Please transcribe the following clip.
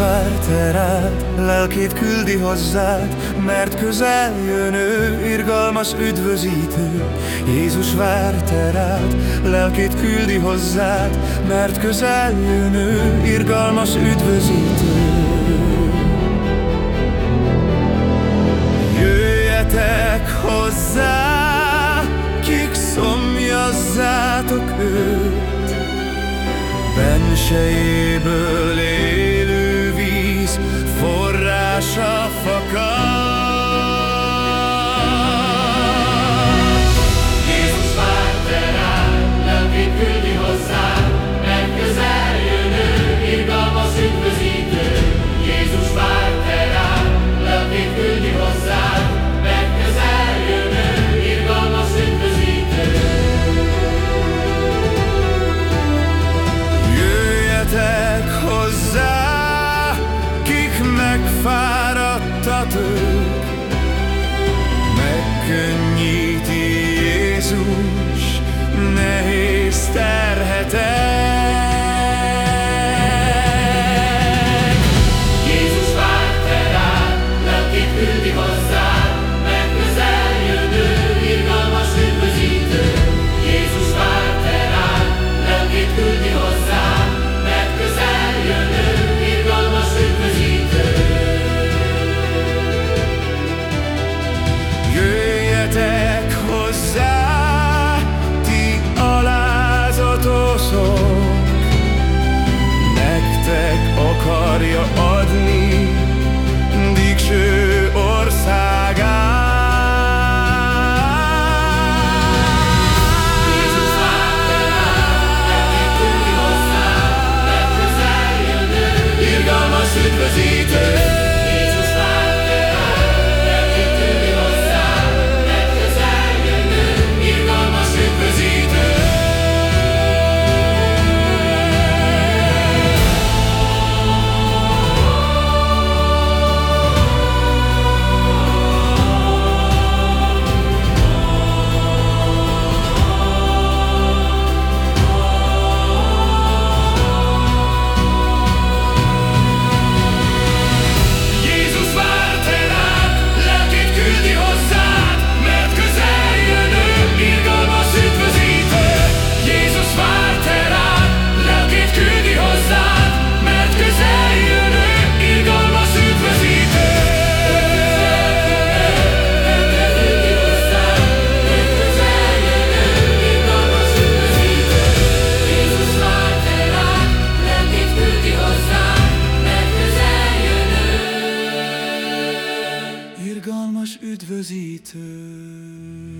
várte rád, lelkét küldi hozzád, mert közel jön ő, irgalmas üdvözítő. Jézus várte rád, lelkét küldi hozzád, mert közel jön ő, irgalmas üdvözítő. Jöjjetek hozzá, kik szomjazzátok őt, bensejéből élő fuck up. adı nerveusite.